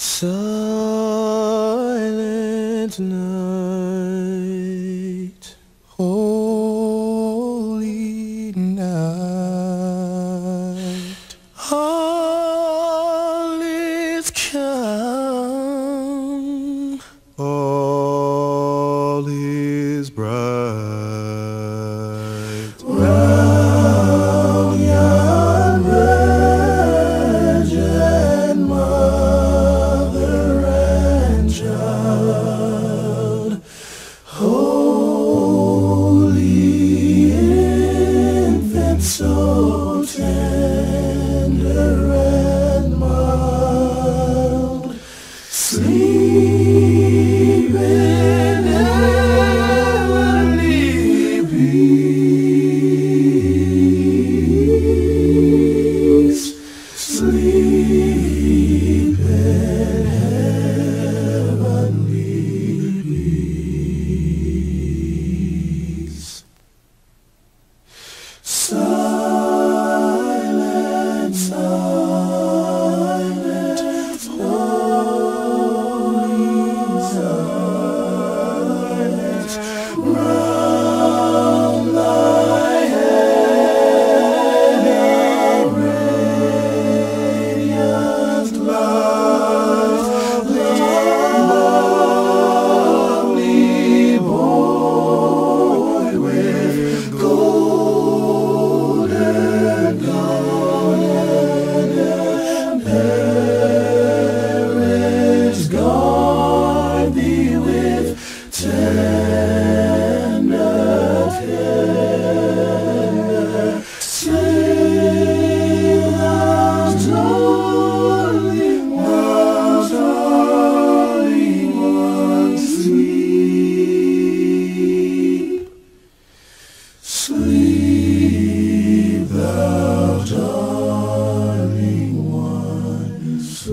Silent night,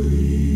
sleep.